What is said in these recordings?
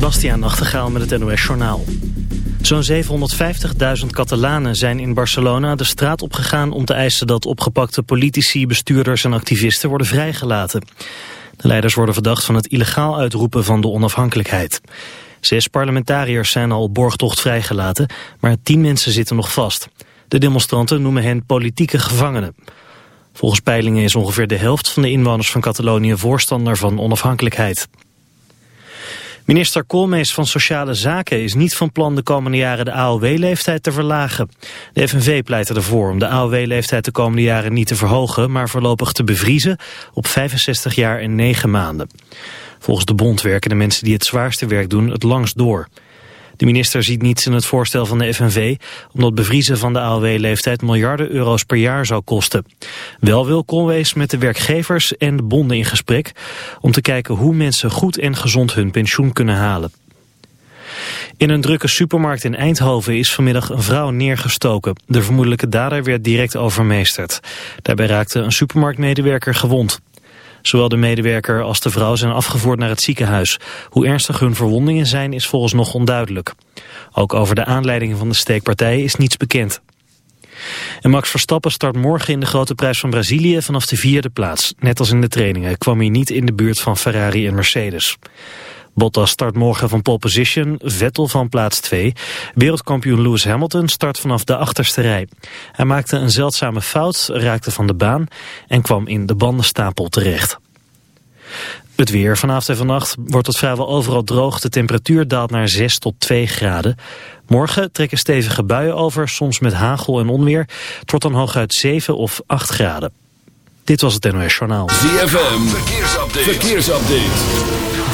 Bastiaan Nachtegaal met het NOS Journaal. Zo'n 750.000 Catalanen zijn in Barcelona de straat opgegaan om te eisen dat opgepakte politici, bestuurders en activisten worden vrijgelaten. De leiders worden verdacht van het illegaal uitroepen van de onafhankelijkheid. Zes parlementariërs zijn al borgtocht vrijgelaten, maar tien mensen zitten nog vast. De demonstranten noemen hen politieke gevangenen. Volgens peilingen is ongeveer de helft van de inwoners van Catalonië voorstander van onafhankelijkheid. Minister Koolmees van Sociale Zaken is niet van plan de komende jaren de AOW-leeftijd te verlagen. De FNV pleit ervoor om de AOW-leeftijd de komende jaren niet te verhogen, maar voorlopig te bevriezen op 65 jaar en 9 maanden. Volgens de bond werken de mensen die het zwaarste werk doen het langst door. De minister ziet niets in het voorstel van de FNV... omdat bevriezen van de AOW-leeftijd miljarden euro's per jaar zou kosten. Wel wil Conwees met de werkgevers en de bonden in gesprek... om te kijken hoe mensen goed en gezond hun pensioen kunnen halen. In een drukke supermarkt in Eindhoven is vanmiddag een vrouw neergestoken. De vermoedelijke dader werd direct overmeesterd. Daarbij raakte een supermarktmedewerker gewond. Zowel de medewerker als de vrouw zijn afgevoerd naar het ziekenhuis. Hoe ernstig hun verwondingen zijn is volgens nog onduidelijk. Ook over de aanleiding van de steekpartij is niets bekend. En Max Verstappen start morgen in de grote prijs van Brazilië vanaf de vierde plaats. Net als in de trainingen kwam hij niet in de buurt van Ferrari en Mercedes. Bottas start morgen van pole position, Vettel van plaats 2. Wereldkampioen Lewis Hamilton start vanaf de achterste rij. Hij maakte een zeldzame fout, raakte van de baan en kwam in de bandenstapel terecht. Het weer. Vanavond en vannacht wordt het vrijwel overal droog. De temperatuur daalt naar 6 tot 2 graden. Morgen trekken stevige buien over, soms met hagel en onweer. Het wordt dan hooguit 7 of 8 graden. Dit was het NOS Journaal. ZFM. Verkeersupdate. Verkeersupdate.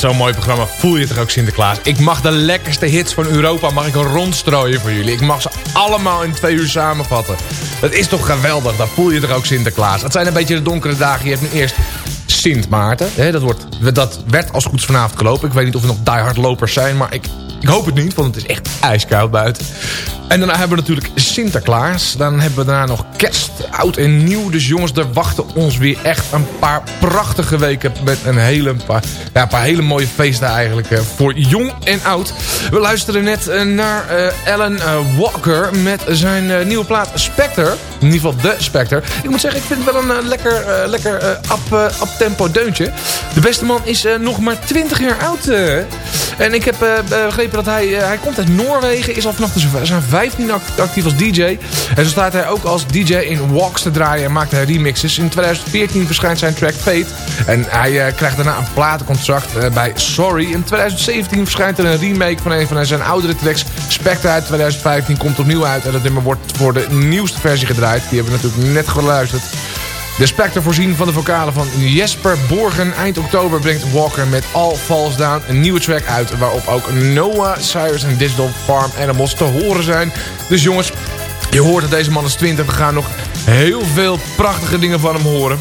Zo'n mooi programma voel je toch ook Sinterklaas. Ik mag de lekkerste hits van Europa mag ik rondstrooien voor jullie. Ik mag ze allemaal in twee uur samenvatten. Dat is toch geweldig, dan voel je toch ook Sinterklaas. Het zijn een beetje de donkere dagen. Je hebt nu eerst Sint Maarten. Dat, wordt, dat werd als goed vanavond gelopen. Ik weet niet of er nog diehard lopers zijn, maar ik, ik hoop het niet. Want het is echt ijskoud buiten. En daarna hebben we natuurlijk Sinterklaas. Dan hebben we daarna nog kerst, oud en nieuw. Dus jongens, er wachten ons weer echt een paar prachtige weken... met een hele, paar, ja, een paar hele mooie feesten eigenlijk eh, voor jong en oud. We luisteren net eh, naar eh, Alan Walker met zijn nieuwe plaat Spectre. In ieder geval de Spectre. Ik moet zeggen, ik vind het wel een lekker, lekker up, up-tempo deuntje. De beste man is nog maar 20 jaar oud. en ik heb begrepen dat hij, hij komt uit Noorwegen. Is al vanaf de- zijn 15 act- actief als DJ. En zo staat hij ook als DJ in walks te draaien en maakt hij remixes. In 2014 verschijnt zijn track Fate. En hij eh, krijgt daarna een platencontract eh, bij Sorry. In 2017 verschijnt er een remake van een van zijn oudere tracks. Spectre uit 2015 komt opnieuw uit. En dat nummer wordt voor de nieuwste versie gedraaid. Die hebben we natuurlijk net geluisterd. De Spectre voorzien van de vocalen van Jesper Borgen. Eind oktober brengt Walker met All Falls Down een nieuwe track uit... waarop ook Noah, Cyrus en Digital Farm Animals te horen zijn. Dus jongens, je hoort dat deze man is 20. We gaan nog heel veel prachtige dingen van hem horen.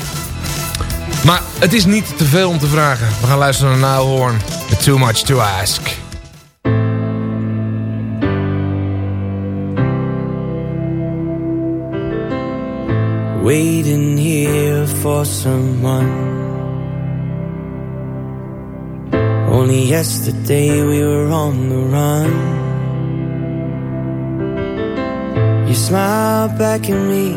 Maar het is niet te veel om te vragen. We gaan luisteren naar Nile Horn. Too Much To Ask. Waiting here for someone. Only yesterday we were on the run. You smiled back at me,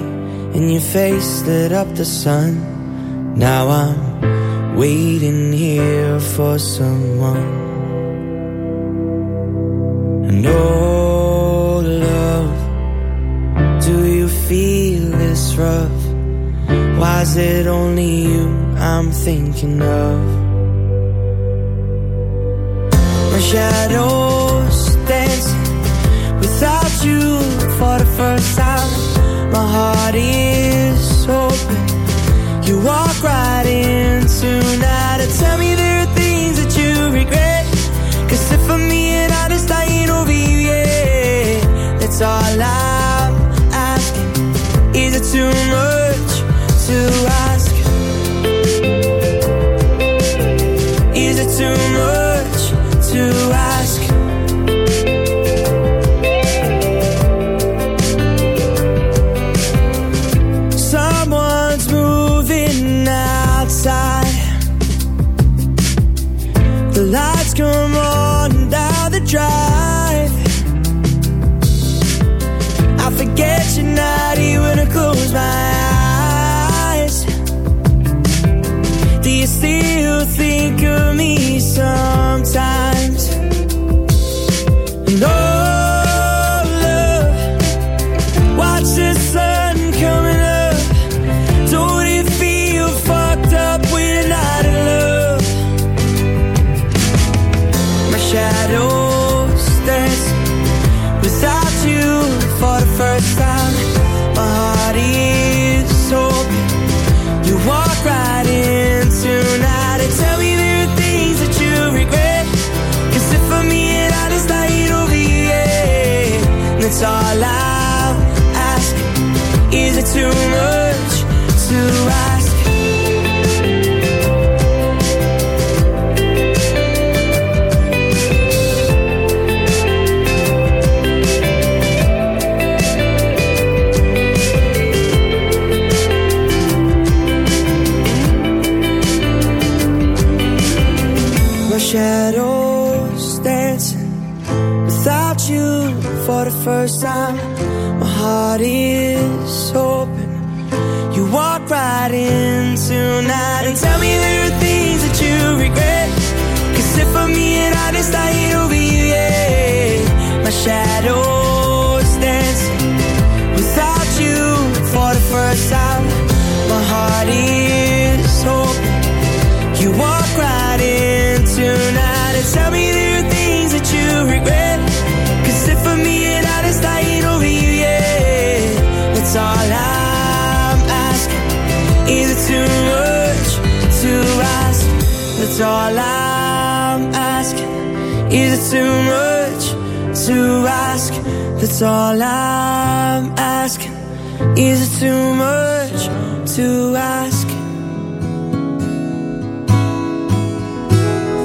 and your face lit up the sun. Now I'm waiting here for someone. And oh, love. Do you feel this rough? Why is it only you I'm thinking of? My shadows dancing without you for the first time. My heart is open. You walk right in tonight and tell me there are things that you regret. Cause if I'm being honest, I ain't over you yet. That's all I'm asking. Is it too much to ask? First time. All I'm asking. Is it too much to ask? That's all I'm asking. Is it too much to ask?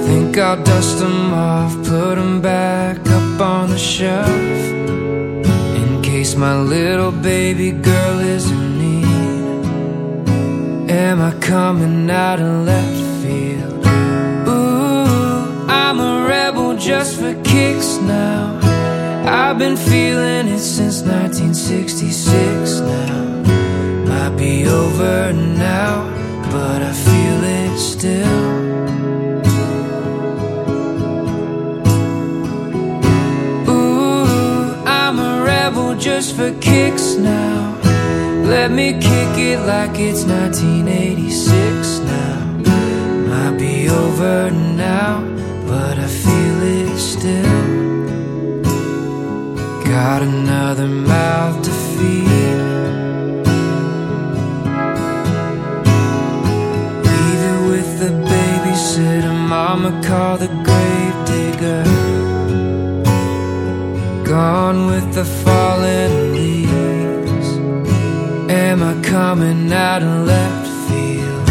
Think I'll dust them off, put them back up on the shelf. In case my little baby girl is in need. Am I coming out of left just for kicks now. I've been feeling it since 1966 now. Might be over now, but I feel it still. Ooh, I'm a rebel just for kicks now. Let me kick it like it's 1986 now. Might be over now, Got another mouth to feed. Leave it with the babysitter, mama call the grave digger. Gone with the fallen leaves. Am I coming out of left field?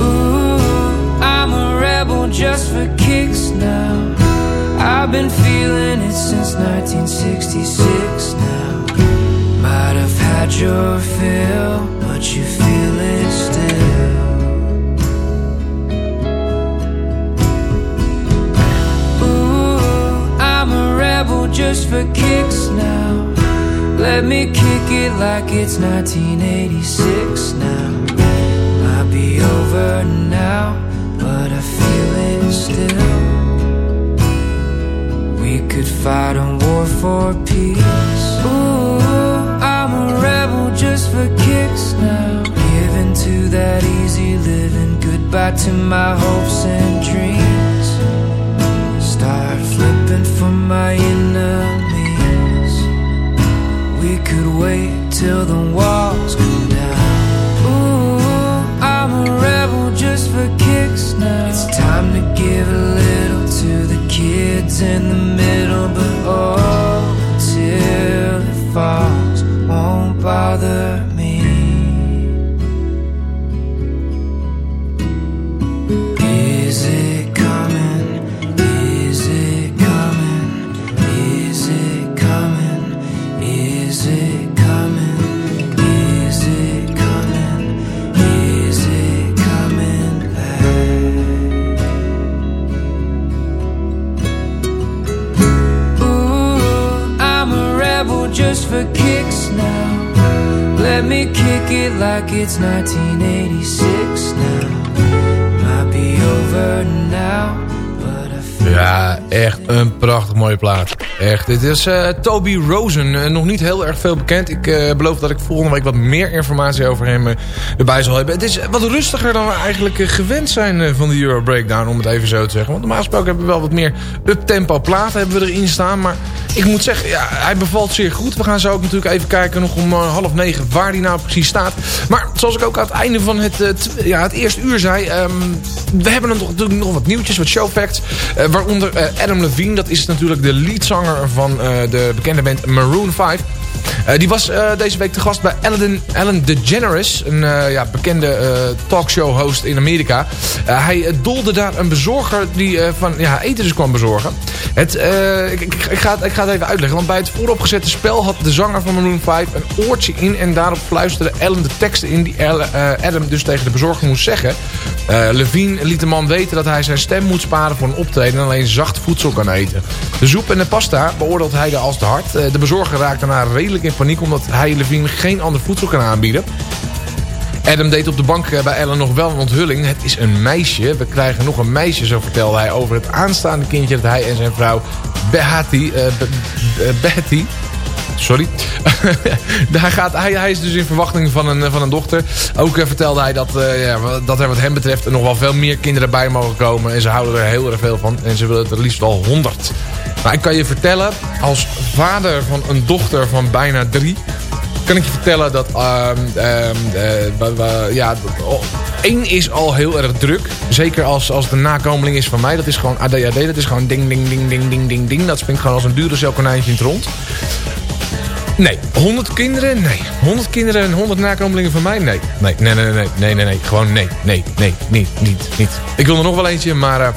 Ooh, I'm a rebel just for kicks now. I've been feeling it since 1966 now. Might have had your fill, but you feel it still. Ooh, I'm a rebel just for kicks now. Let me kick it like it's 1986 now. Might be over now, but I feel it still. Could fight a war for peace. Ooh, I'm a rebel just for kicks now. Giving to that easy living. Goodbye to my hopes and dreams. Start flipping for my enemies. We could wait till the walls come down. Ooh, I'm a rebel just for kicks now. It's time to give a little to the kids in the middle, but oh, till it falls, won't bother kick it like it's 1986 now. Might be over now, but Ja, echt een prachtig mooie plaat. Echt. Dit is eh, Toby Rosen. Eh, nog niet heel erg veel bekend. Ik eh, beloof dat ik volgende week wat meer informatie over hem erbij zal hebben. Het is wat rustiger dan we eigenlijk gewend zijn van de Euro Breakdown, om het even zo te zeggen. Want normaal gesproken hebben we wel wat meer up-tempo platen hebben we erin staan. Maar ik moet zeggen, ja, hij bevalt zeer goed. We gaan zo ook natuurlijk even kijken nog om half negen waar hij nou precies staat. Maar zoals ik ook aan het einde van het, ja, het eerste uur zei... ehm, we hebben nog, natuurlijk nog wat nieuwtjes, wat showfacts. eh, waaronder Adam Levine, dat is natuurlijk de leadzanger van eh, de bekende band Maroon 5... Eh, die was eh, deze week te gast bij Ellen, Ellen DeGeneres, een eh, ja, bekende eh, talkshow-host in Amerika. Hij dolde daar een bezorger die van ja, eten dus kwam bezorgen. Het, ik, ik, ik ga het, ik ga het even uitleggen, want bij het vooropgezette spel had de zanger van Maroon 5 een oortje in en daarop fluisterde Ellen de teksten in die Adam dus tegen de bezorger moest zeggen. Levine liet de man weten dat hij zijn stem moet sparen voor een optreden en alleen zacht voedsel kan eten. De soep en de pasta beoordeelt hij als te hard. De bezorger raakt daarna redelijk in paniek omdat hij Levine geen ander voedsel kan aanbieden. Adam deed op de bank eh, bij Ellen nog wel een onthulling. Het is een meisje. We krijgen nog een meisje, zo vertelde hij over het aanstaande kindje dat hij en zijn vrouw Behati, eh, Be- Be- Betty, Sorry. hij, gaat, hij, hij is dus in verwachting van een, van een dochter. Ook eh, vertelde hij dat, eh, ja, dat er wat hem betreft nog wel veel meer kinderen bij mogen komen. En ze houden er heel erg veel van. En ze willen het er liefst wel honderd. Maar ik kan je vertellen, als vader van een dochter van bijna drie... kan ik je vertellen dat... ehm, ehm, eh, ja, oh, is al heel erg druk. Zeker als, als de nakomeling is van mij. Dat is gewoon ADHD. Dat is gewoon ding, ding, ding, ding, ding, ding, ding. Dat springt gewoon als een dure konijntje in het rond. Nee. 100 kinderen? Nee. 100 kinderen en 100 nakomelingen van mij? Nee. Nee, nee, nee, nee, nee, nee, nee. Gewoon nee, nee, nee, niet, niet, niet. Ik wil er nog wel eentje, maar eh,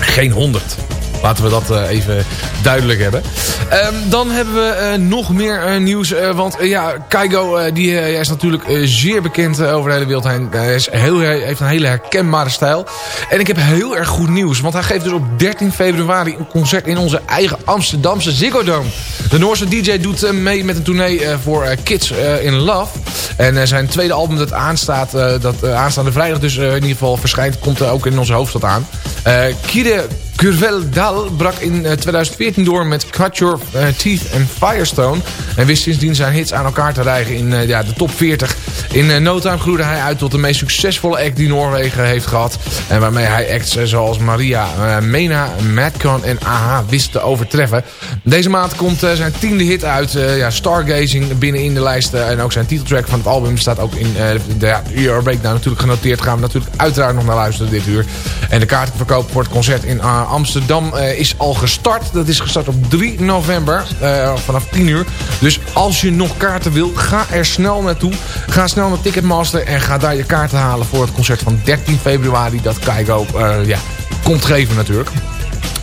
geen 100. Laten we dat eh, even duidelijk hebben. Ehm, dan hebben we eh, nog meer eh, nieuws. want ja, Kaigo die, is natuurlijk zeer bekend over de hele wereld. Hij is heel, heeft een hele herkenbare stijl. En ik heb heel erg goed nieuws. Want hij geeft dus op 13 februari een concert in onze eigen Amsterdamse Ziggo Dome. De Noorse DJ doet mee met een tournee voor Kids in Love. En zijn tweede album dat aanstaat, dat aanstaande vrijdag dus in ieder geval verschijnt, komt ook in onze hoofdstad aan. Eh Kide Curvel Dal brak in eh, 2014 door met Cut Your eh, Teeth en Firestone. En wist sindsdien zijn hits aan elkaar te rijgen in eh, ja, de top 40. In eh, no time groeide hij uit tot de meest succesvolle act die Noorwegen heeft gehad. En waarmee hij acts eh, zoals Maria, eh, Mena, Madcon en AHA wist te overtreffen. Deze maand komt eh, zijn tiende hit uit, eh, ja, Stargazing, binnenin de lijsten. En ook zijn titeltrack van het album staat ook in eh, de ja, Euro Breakdown natuurlijk genoteerd. Gaan we natuurlijk uiteraard nog naar luisteren dit uur. En de kaartverkoop voor het concert in Amsterdam eh, is al gestart. Dat is gestart op 3 november eh, vanaf 10 uur. Dus als je nog kaarten wil, ga er snel naartoe. Ga snel naar Ticketmaster en ga daar je kaarten halen voor het concert van 13 februari. Dat Keigo eh, ja, komt geven natuurlijk.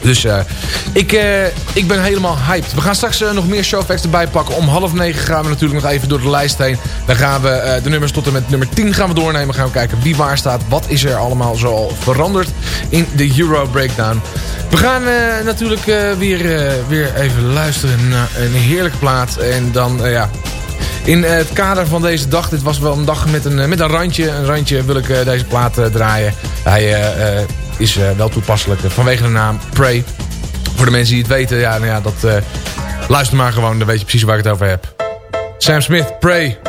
Dus eh, ik, eh, ik ben helemaal hyped. We gaan straks eh, nog meer showfacts erbij pakken. Om half negen gaan we natuurlijk nog even door de lijst heen. Dan gaan we de nummers tot en met nummer 10 gaan we doornemen. Gaan we kijken wie waar staat. Wat is er allemaal zoal veranderd in de Euro Breakdown. We gaan natuurlijk weer, weer even luisteren naar een heerlijke plaat. En dan, ja... In het kader van deze dag, dit was wel een dag met een, met een randje. Een randje wil ik deze plaat draaien. Hij is eh, wel toepasselijk eh, vanwege de naam Prey. Voor de mensen die het weten, ja, nou ja, dat, eh, luister maar gewoon, dan weet je precies waar ik het over heb. Sam Smith, Prey.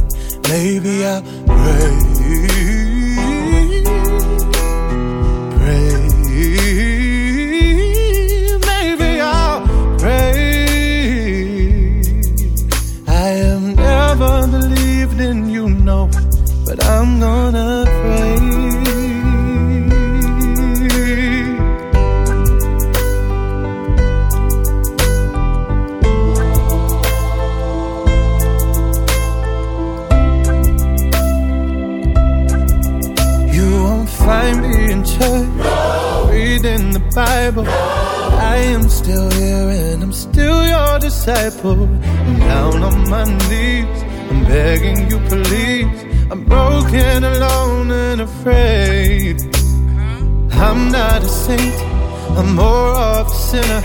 Maybe I'll pray. Still here and I'm still your disciple. I'm down on my knees, I'm begging you, please. I'm broken, alone, and afraid. I'm not a saint, I'm more of a sinner.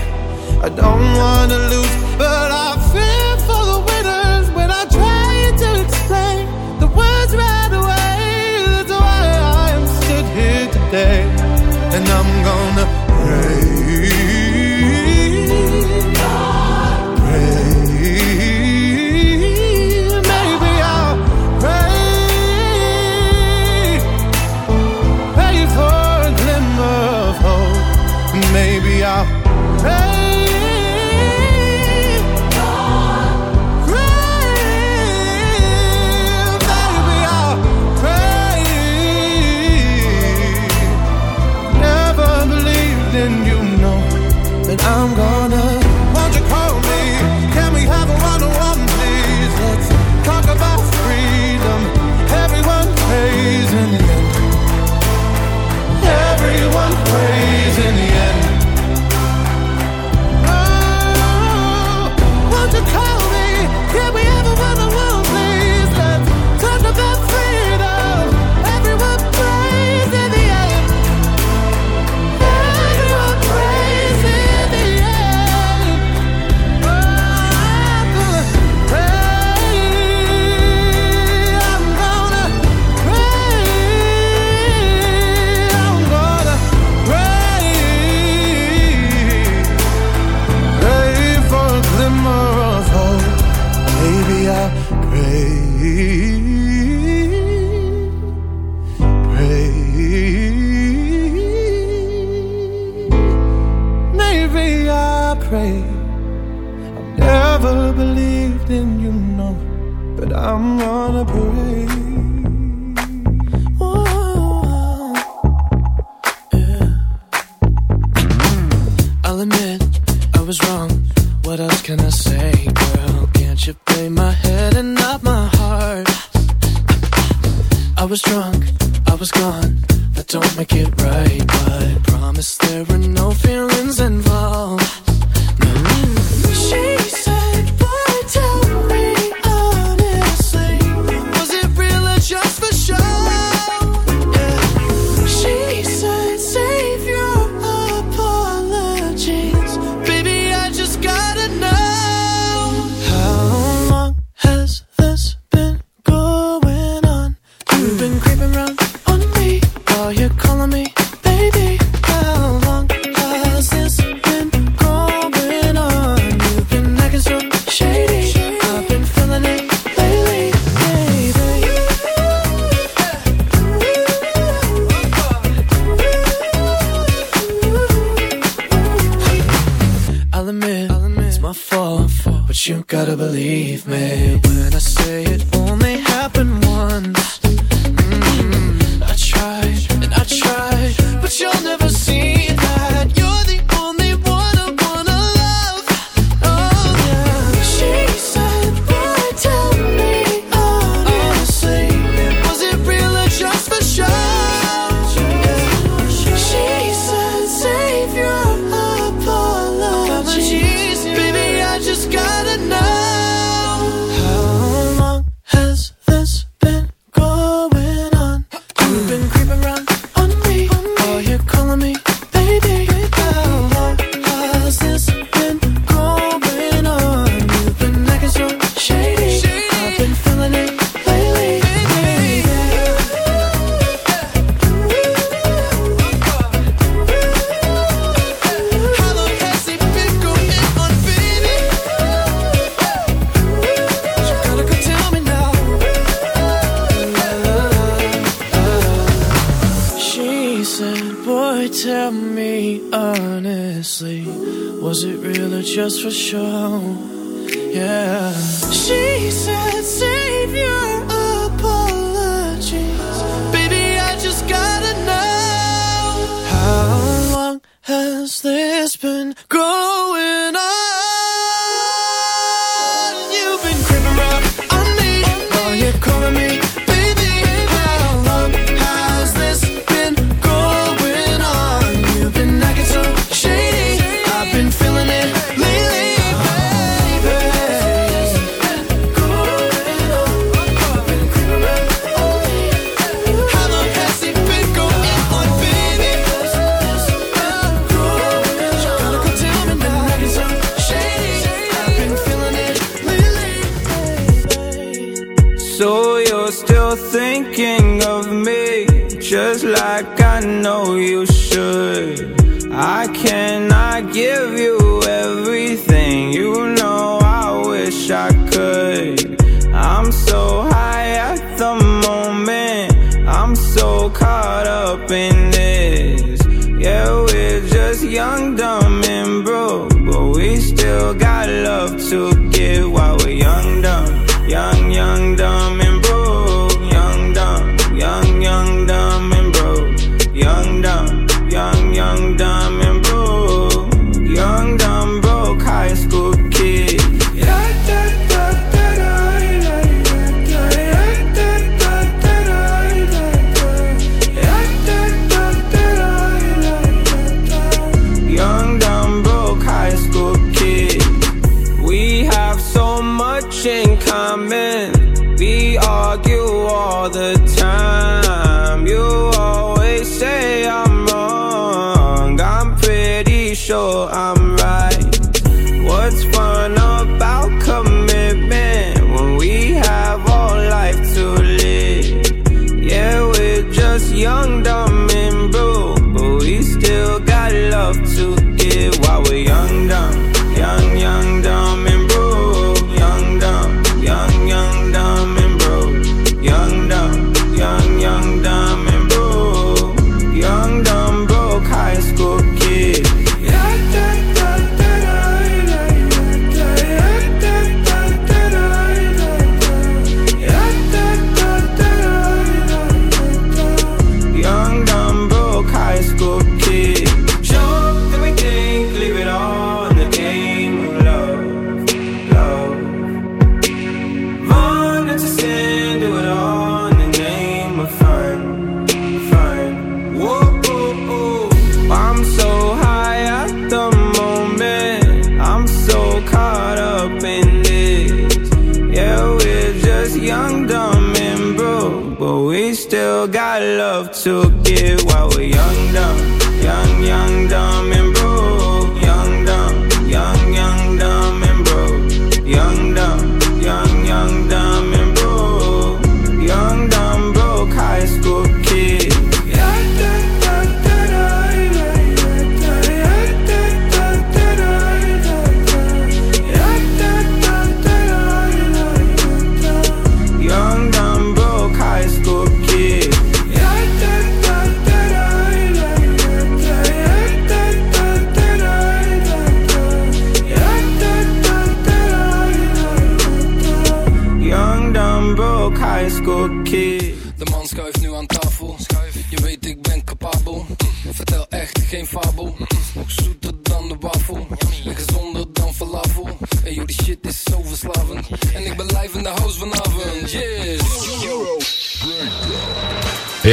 I don't wanna lose, but I fear for the winners when I try to explain the words right away. That's why I am stood here today, and I'm What else can I say, girl? Can't you play my head and not my heart? I was drunk, I was gone. That don't make it right, but I promise there were no feelings involved. No. She believe me. just for show. Yeah. give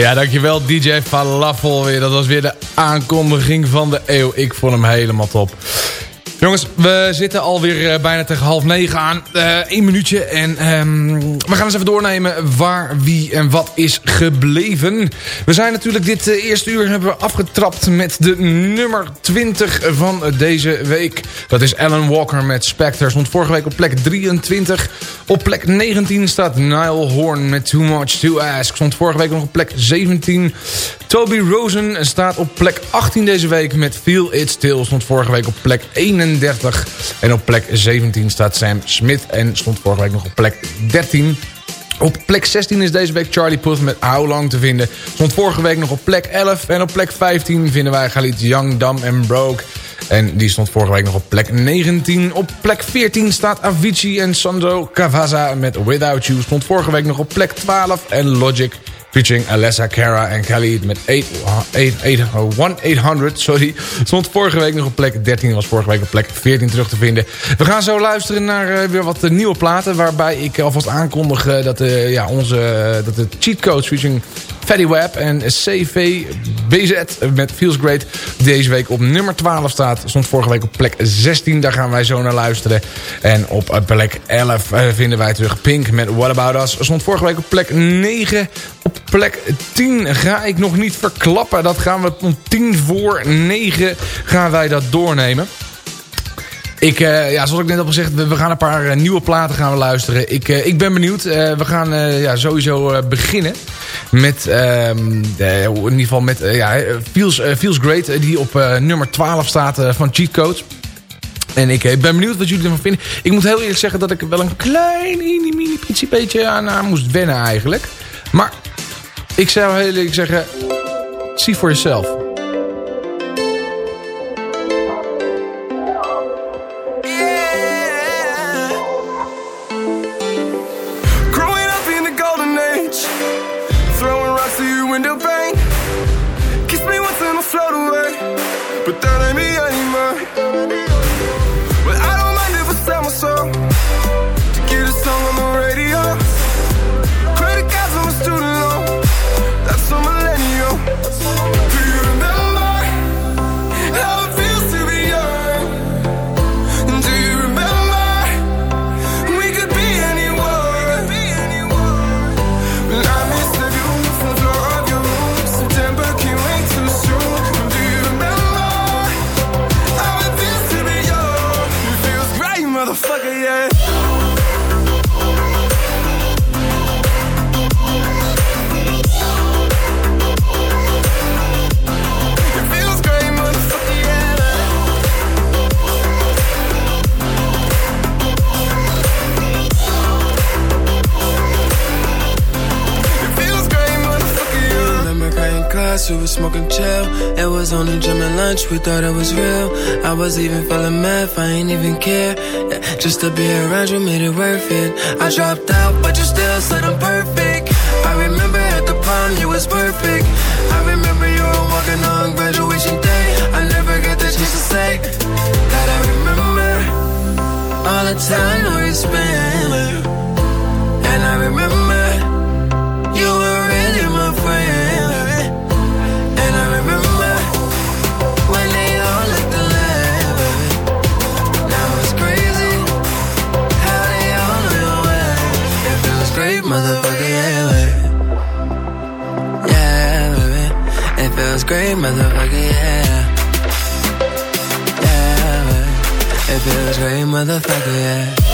Ja, dankjewel DJ Falafel weer. Dat was weer de aankondiging van de eeuw. Ik vond hem helemaal top. We zitten alweer eh, bijna tegen half negen aan. Eén minuutje en ehm, we gaan eens even doornemen waar, wie en wat is gebleven. We zijn natuurlijk dit eh, eerste uur hebben we afgetrapt met de nummer 20 van deze week. Dat is Alan Walker met Spectre. Stond vorige week op plek 23. Op plek 19 staat Nile Horn met Too Much To Ask. Stond vorige week nog op plek 17. Toby Rosen staat op plek 18 deze week met Feel It Still. Stond vorige week op plek 31. En op plek 17 staat Sam Smith en stond vorige week nog op plek 13. Op plek 16 is deze week Charlie Puth met How Long te vinden. Stond vorige week nog op plek 11. En op plek 15 vinden wij Galit Young, Dumb and Broke. En die stond vorige week nog op plek 19. Op plek 14 staat Avicii en Sandro Cavazza met Without You. Stond vorige week nog op plek 12. En Logic featuring Alessa Cara en Khalid met 1-800, sorry. Stond vorige week nog op plek 13 was vorige week op plek 14 terug te vinden. We gaan zo luisteren naar uh, weer wat uh, nieuwe platen... waarbij ik alvast aankondig uh, dat, ja, onze, dat de cheat codes featuring Fatty Web en CV BZ met Feels Great deze week op nummer 12 staat. Stond vorige week op plek 16, daar gaan wij zo naar luisteren. En op plek 11 vinden wij terug Pink met What About Us. Stond vorige week op plek 9. Op plek 10 ga ik nog niet verklappen. Dat gaan we om 10 voor 9 gaan wij dat doornemen. Ik, uh, ja, zoals ik net al gezegd, we, gaan een paar uh, nieuwe platen gaan luisteren. Ik, uh, ik ben benieuwd. we gaan ja, sowieso beginnen met, ehm, in ieder geval met ja, Feels, Feels Great, die op nummer 12 staat van Cheat Codes. En ik ben benieuwd wat jullie ervan vinden. Ik moet heel eerlijk zeggen dat ik wel een klein mini, mini beetje aan, aan moest wennen eigenlijk. Maar ik zou heel eerlijk zeggen, see for yourself. We were smoking chill. It was only gym and lunch, we thought it was real. I was even feeling math, I ain't even care. Yeah, just to be around you made it worth it. I dropped out, but you still said I'm perfect. I remember at the prom, you was perfect. I remember you were walking on graduation day. I never got the chance to say that I remember all the time we spent. And I remember motherfucker, yeah, baby. Yeah, baby. It feels great, motherfucker, yeah. Yeah, baby. It feels great, motherfucker, yeah.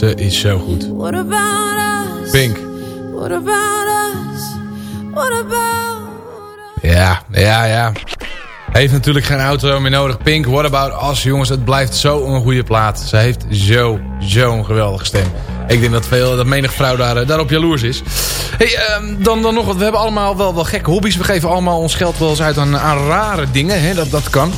Ze is zo goed. What about us? Pink. What about us? What about Ja, ja, ja. Heeft natuurlijk geen auto meer nodig. Pink, what about us? Jongens, het blijft zo een goede plaat. Ze heeft zo, zo'n geweldige stem. Ik denk dat, veel, dat menig vrouw daar, eh, daarop jaloers is. Hey, ehm, dan, dan nog wat. We hebben allemaal wel, wel gekke hobby's. We geven allemaal ons geld wel eens uit aan, aan rare dingen. Hè? Dat, dat kan.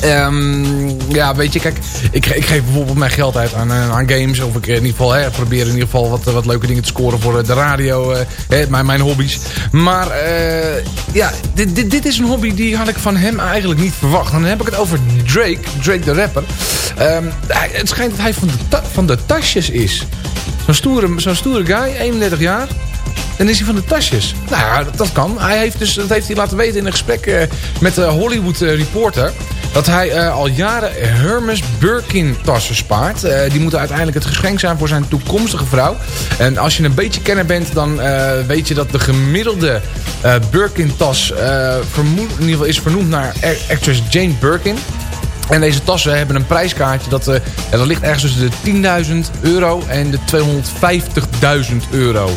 Ehm, ja, weet je, kijk, ik, ik geef bijvoorbeeld mijn geld uit aan, eh, aan games. Of ik in ieder geval hè, probeer in ieder geval wat, wat leuke dingen te scoren voor eh, de radio. eh, hè, mijn, mijn hobby's. Maar eh, ja, dit, dit, dit is een hobby die had ik van hem eigenlijk niet verwacht. En dan heb ik het over Drake, Drake de rapper. Hij- het schijnt dat hij van de, van de tasjes is. Zo'n stoere, zo'n stoere guy, 31 jaar. Dan is hij van de tasjes. Nou ja, dat, kan. Hij heeft dus, dat heeft hij laten weten in een gesprek eh, met de Hollywood eh, Reporter. Dat hij eh, al jaren Hermes Birkin tassen spaart. Eh, die moeten uiteindelijk het geschenk zijn voor zijn toekomstige vrouw. En als je een beetje kenner bent, dan eh, weet je dat de gemiddelde Birkin tas in ieder geval is vernoemd naar actress Jane Birkin. En deze tassen hebben een prijskaartje dat, dat ligt ergens tussen de 10.000 euro en de 250.000 euro.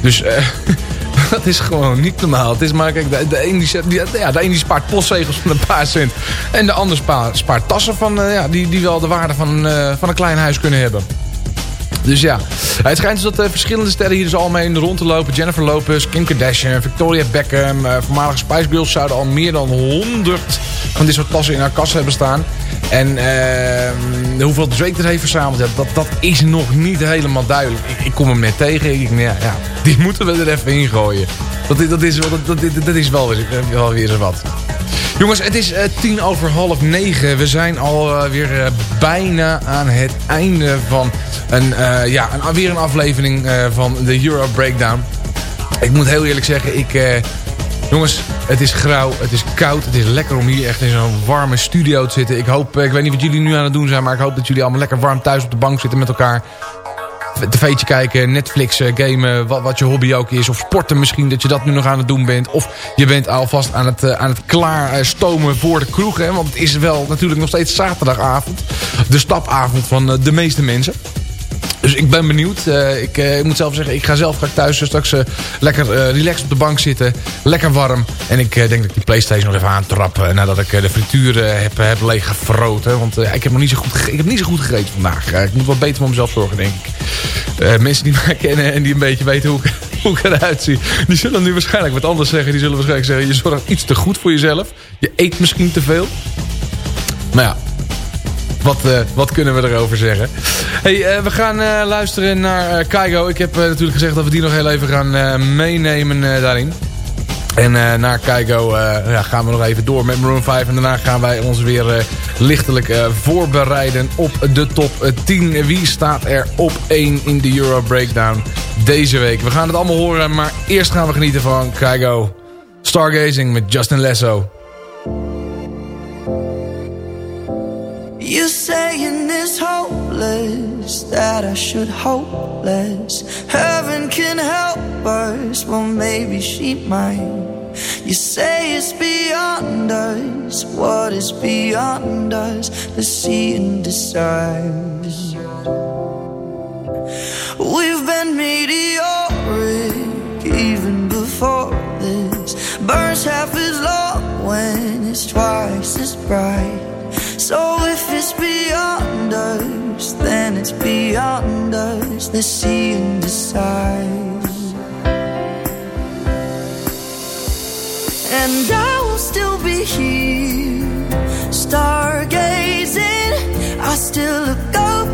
Dus dat is gewoon niet normaal. Het is maar, kijk, de, een die, ja, de die spaart postzegels van een paar cent. En de ander spaart, spaart tassen van, eh, ja, die, die wel de waarde van, eh, van een klein huis kunnen hebben. Dus ja, het schijnt dus dat eh, verschillende sterren hier dus de rond te lopen. Jennifer Lopez, Kim Kardashian, Victoria Beckham, eh, voormalige Spice Girls zouden al meer dan 100 van dit soort tassen in haar kast hebben staan. En eh, hoeveel Drake er heeft verzameld, dat, dat is nog niet helemaal duidelijk. Ik, ik kom hem net tegen. Ik, ja, ja, die moeten we er even in gooien. Dat, dat, is, dat, dat, dat is wel, weer- wel weer eens wat. Jongens, het is eh, tien over half negen. We zijn alweer weer eh, bijna aan het einde van een, eh, ja, een, weer een aflevering eh, van de Euro Breakdown. Ik moet heel eerlijk zeggen, ik... eh, jongens, het is grauw, het is koud. Het is lekker om hier echt in zo'n warme studio te zitten. Ik hoop, eh, ik weet niet wat jullie nu aan het doen zijn... maar ik hoop dat jullie allemaal lekker warm thuis op de bank zitten met elkaar tv'tje kijken, Netflixen, gamen, wat, wat je hobby ook is. Of sporten misschien, dat je dat nu nog aan het doen bent. Of je bent alvast aan het, eh, aan het klaar eh, stomen voor de kroeg. Want het is wel natuurlijk nog steeds zaterdagavond. De stapavond van eh, de meeste mensen. Dus ik ben benieuwd. Eh, ik, eh, ik moet zelf zeggen, ik ga zelf ik thuis eh, straks lekker relaxed op de bank zitten. Lekker warm. En ik denk dat ik die Playstation nog even aantrap. nadat ik de frituur heb, heb leeggefroten. Want ik heb nog niet zo goed, ik heb niet zo goed gegeten vandaag. Ik moet wat beter voor mezelf zorgen, denk ik. Mensen die mij kennen en die een beetje weten hoe ik, hoe ik eruit zie. Die zullen nu waarschijnlijk wat anders zeggen. Die zullen waarschijnlijk zeggen, je zorgt iets te goed voor jezelf. Je eet misschien te veel. Maar ja, wat, eh, wat kunnen we erover zeggen? Hey, eh, we gaan eh, luisteren naar Kaigo. Ik heb natuurlijk gezegd dat we die nog heel even gaan meenemen daarin. En eh naar Kaigo ja, gaan we nog even door met Maroon 5. En daarna gaan wij ons weer lichtelijk voorbereiden op de top eh, 10. Wie staat er op 1 in de Euro Breakdown deze week? We gaan het allemaal horen, maar eerst gaan we genieten van Kaigo. Stargazing met Justin Lesso. Saying it's hopeless that I should hope less. Heaven can help us, well maybe she might. You say it's beyond us. What is beyond us? Let's see and decide. We've been meteoric even before this. Burns half as long when it's twice as bright. So if it's beyond us, then it's beyond us. Let's see and decide. And I will still be here, stargazing. I still look up,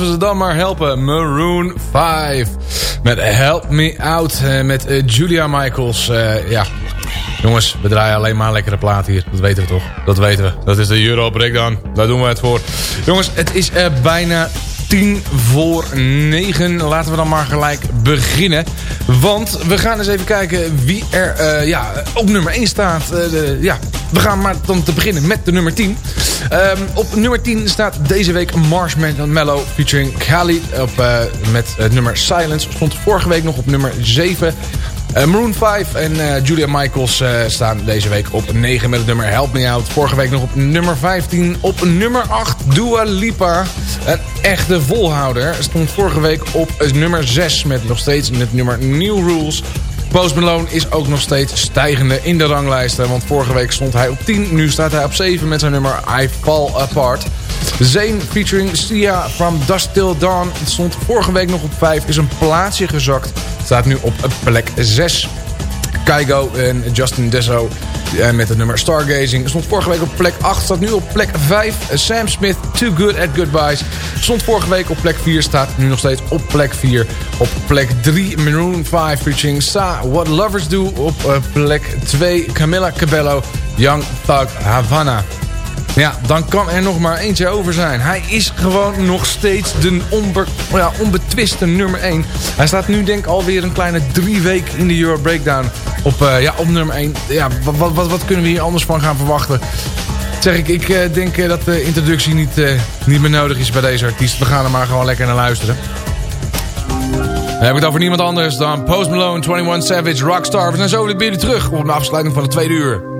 we ze dan maar helpen. Maroon 5. Met Help Me Out. eh, met eh, Julia Michaels. Eh, ja, jongens, we draaien alleen maar lekkere platen hier. Dat weten we toch? Dat weten we. Dat is de Euro Breakdown. Daar doen we het voor. Jongens, het is bijna tien voor negen. Laten we dan maar gelijk beginnen. Want we gaan eens even kijken wie er eh, ja, op nummer 1 staat. Eh, de, ja, we gaan maar dan te beginnen met de nummer 10. Ehm, op nummer 10 staat deze week Marshmallow featuring Khalid op, eh, met het nummer Silence. Stond vorige week nog op nummer 7. Eh, Maroon 5 en eh, Julia Michaels eh, staan deze week op 9 met het nummer Help Me Out. Vorige week nog op nummer 15. Op nummer 8 Dua Lipa. Een echte volhouder. Stond vorige week op nummer 6 met nog steeds het nummer New Rules. Post Malone is ook nog steeds stijgende in de ranglijsten. Want vorige week stond hij op 10. Nu staat hij op 7 met zijn nummer I Fall Apart. Zane featuring Sia from Dust Till Dawn. Stond vorige week nog op 5. Is een plaatsje gezakt. Staat nu op plek 6. Kygo en Justin Deso eh, met het nummer Stargazing. Stond vorige week op plek 8, staat nu op plek 5. Sam Smith, Too Good at Goodbyes. Stond vorige week op plek 4, staat nu nog steeds op plek 4. Op plek 3 Maroon 5 featuring Sa, What Lovers Do. Op eh, plek 2 Camilla Cabello, Young Thug Havana. Ja, dan kan er nog maar eentje over zijn. Hij is gewoon nog steeds de onbetwiste nummer 1. Hij staat nu denk ik alweer een kleine drie weken in de Euro Breakdown op, eh, ja, op nummer 1. Ja, wat, wat, wat, kunnen we hier anders van gaan verwachten? Zeg ik, ik eh, denk eh, dat de introductie niet, niet meer nodig is bij deze artiest. We gaan er maar gewoon lekker naar luisteren. Dan heb ik het over niemand anders dan Post Malone, 21 Savage, Rockstar. We zijn zo weer terug op de afsluiting van de tweede uur.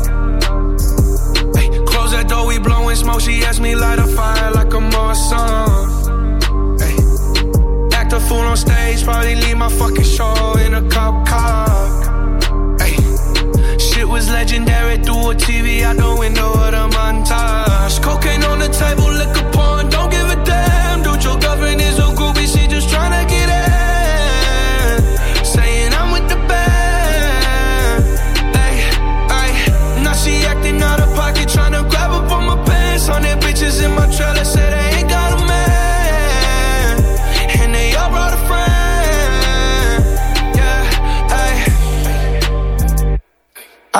Door, we blowing smoke. She asked me light a fire like a Marsan. Hey, act a fool on stage, probably leave my fucking show in a cop car. Hey, shit was legendary through a TV out the window of the montage. Cocaine on the table, liquor porn, don't give a damn. Dude, your girlfriend is a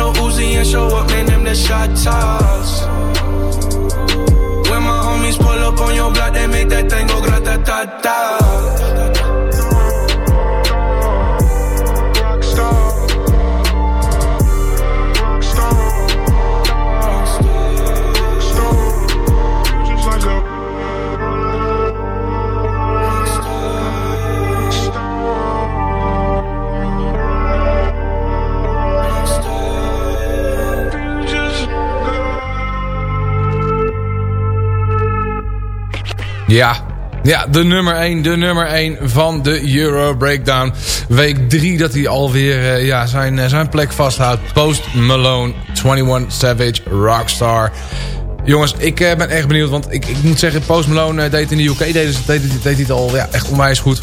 On the Uzi and show up, man. Them the shot toss. When my homies pull up on your block, they make that thing go grata Ja, ja, de nummer 1, de nummer 1 van de Euro Breakdown. Week 3 dat hij alweer uh, ja, zijn, uh, zijn plek vasthoudt. Post Malone, 21 Savage, Rockstar. Jongens, ik uh, ben echt benieuwd, want ik, ik moet zeggen, Post Malone deed in de UK deed, deed, deed, deed al ja, echt onwijs goed.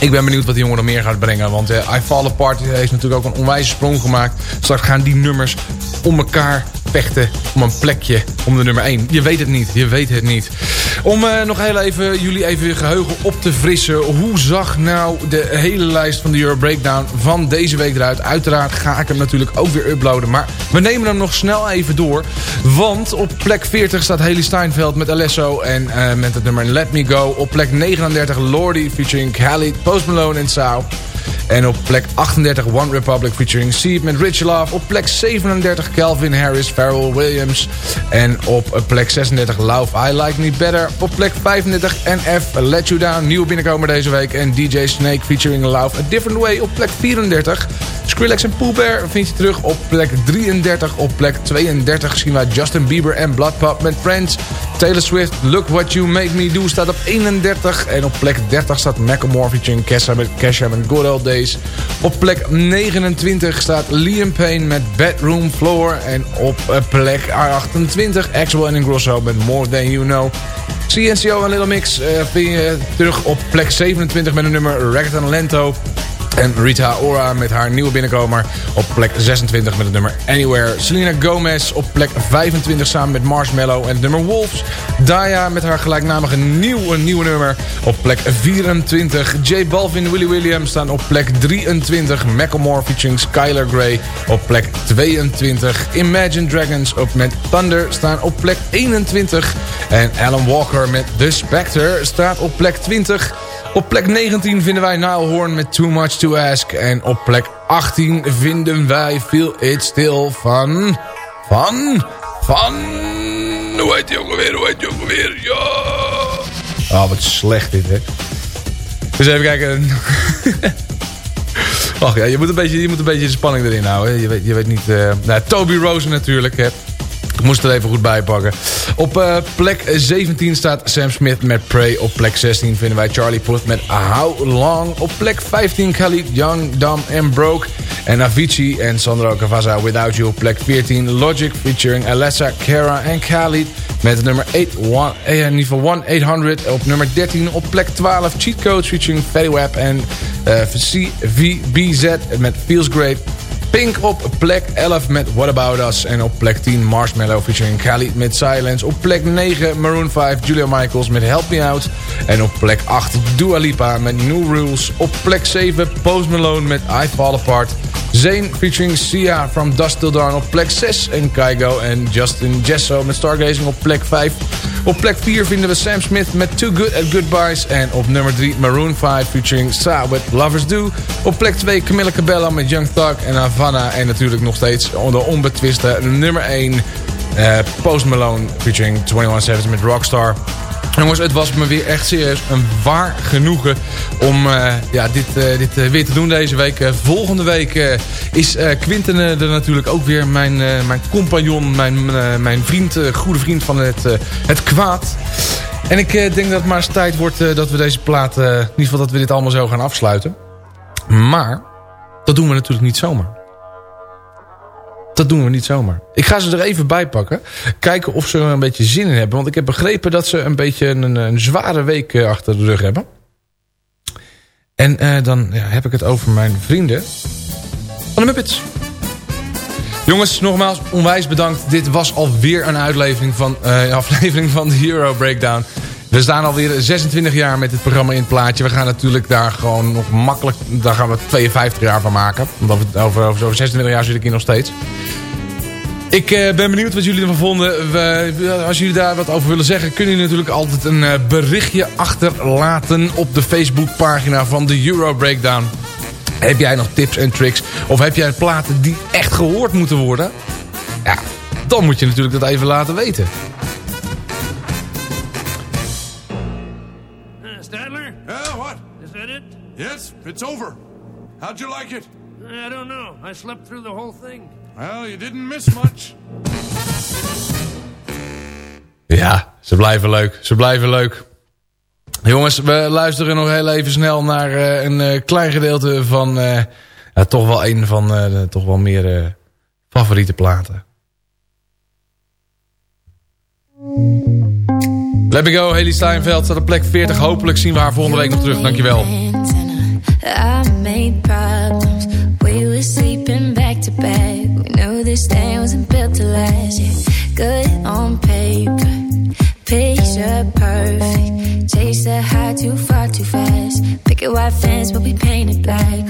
Ik ben benieuwd wat die jongen nog meer gaat brengen. Want uh, I Fall Apart heeft natuurlijk ook een onwijze sprong gemaakt. Straks gaan die nummers om elkaar vechten om een plekje om de nummer 1. Je weet het niet, je weet het niet. Om uh, nog heel even jullie even geheugen op te frissen. Hoe zag nou de hele lijst van de Euro Breakdown van deze week eruit? Uiteraard ga ik hem natuurlijk ook weer uploaden. Maar we nemen hem nog snel even door. Want op plek 40 staat Haley Steinfeld met Alesso en uh, met het nummer Let Me Go. Op plek 39 Lordy featuring Khalid, Post Malone en Sao. En op plek 38 One Republic featuring Seed met Rich Love. Op plek 37 Calvin Harris, Pharrell Williams. En op plek 36 Love I Like Me Better. Op plek 35 NF Let You Down. Nieuw binnenkomer deze week. En DJ Snake featuring Love A Different Way op plek 34. Skrillex en Pooh Bear vind je terug op plek 33. Op plek 32 zien wij Justin Bieber en Bloodpop met Friends. Taylor Swift, Look What You Make Me Do staat op 31. En op plek 30 staat Macklemore featuring Kesha met, Kesha met Good Op plek 29 staat Liam Payne met Bedroom Floor. En op plek 28 Axel en Grosso met More Than You Know. CNCO en Little Mix uh, vind je terug op plek 27 met een nummer Ragtime Lento. En Rita Ora met haar nieuwe binnenkomer op plek 26 met het nummer Anywhere. Selena Gomez op plek 25 samen met Marshmallow en het nummer Wolves. Daya met haar gelijknamige nieuwe, nieuwe nummer op plek 24. J Balvin en Willie Williams staan op plek 23. Macklemore featuring Skylar Grey op plek 22. Imagine Dragons op met Thunder staan op plek 21. En Alan Walker met The Spectre staat op plek 20. Op plek 19 vinden wij Nile Horn met Too Much To Ask. En op plek 18 vinden wij Feel It Still van... Van... Van... Hoe heet die jongen weer? Hoe heet die jongen weer? Ja! Oh, wat slecht dit, hè. Dus even kijken. Ach ja, je moet, een beetje, je moet een beetje de spanning erin houden. Je weet, je weet niet... Uh... Nou, Toby Rosen natuurlijk, hè. Moest er even goed bij pakken. Op uh, plek 17 staat Sam Smith met Prey. Op plek 16 vinden wij Charlie Puth met How Long. Op plek 15 Khalid Young, Dumb and Broke. En Avicii en Sandro Cavazza Without You. Op plek 14 Logic featuring Alessa, Kara en Khalid. Met nummer 8, one, eh, in ieder geval 1-800. Op nummer 13 op plek 12 Cheat Codes featuring Fatty Web en uh, CVBZ met Feels Great. Pink op plek 11 met What About Us. En op plek 10 Marshmallow featuring Khalid met Silence. Op plek 9 Maroon 5 Julia Michaels met Help Me Out. En op plek 8 Dua Lipa met New Rules. Op plek 7 Post Malone met I Fall Apart. Zane featuring Sia from Dust Till Dawn op plek 6. En Kygo en Justin Jesso met Stargazing op plek 5. Op plek 4 vinden we Sam Smith met Too Good at Goodbyes. En op nummer 3 Maroon 5 featuring Sa with Lovers Do. Op plek 2 Camilla Cabella met Young Thug en Havana. En natuurlijk nog steeds de onbetwiste nummer 1 uh, Post Malone featuring 21 Savage met Rockstar. Jongens, het was me weer echt serieus een waar genoegen om uh, ja, dit, uh, dit uh, weer te doen deze week. volgende week is Quinten er natuurlijk ook weer. Mijn, mijn compagnon, mijn, mijn vriend, goede vriend van het, het kwaad. En ik denk dat het maar eens tijd wordt dat we deze plaat, in ieder geval dat we dit allemaal zo gaan afsluiten. Maar, dat doen we natuurlijk niet zomaar. Dat doen we niet zomaar. Ik ga ze er even bij pakken. Kijken of ze er een beetje zin in hebben. Want ik heb begrepen dat ze een beetje een, zware week uh, achter de rug hebben. En uh, dan ja, heb ik het over mijn vrienden van de Muppets. Jongens, nogmaals onwijs bedankt. Dit was alweer een uitlevering van, uh, aflevering van de Hero Breakdown. We staan alweer 26 jaar met dit programma in het plaatje. We gaan natuurlijk daar gewoon nog makkelijk... Daar gaan we 52 jaar van maken. Want over, over, over 26 jaar zit ik hier nog steeds. Ik uh, ben benieuwd wat jullie ervan vonden. We, als jullie daar wat over willen zeggen... kunnen jullie natuurlijk altijd een uh, berichtje achterlaten... op de Facebookpagina van de Euro Breakdown. Heb jij nog tips en tricks? Of heb jij platen die echt gehoord moeten worden? Ja, dan moet je natuurlijk dat even laten weten. It's over. How'd you like it? I don't know. I slept through the whole thing. Well, you didn't miss much. Ja, ze blijven leuk. Ze blijven leuk. Jongens, we luisteren nog heel even snel naar eh, een eh, klein gedeelte van... eh, ja, toch wel een van eh, de toch wel meer eh, favoriete platen. Let me go, Haley Steinfeld staat op plek 40. Hopelijk zien we haar volgende week nog terug. Dankjewel. I made problems. We were sleeping back to back. We knew this thing wasn't built to last. Yeah, good on paper, picture perfect. Chase the high too far too fast. White fence, but we painted black.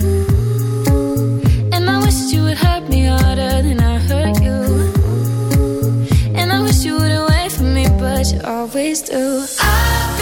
And I wish you would hurt me harder than I hurt you. And I wish you would me, but you always do. I've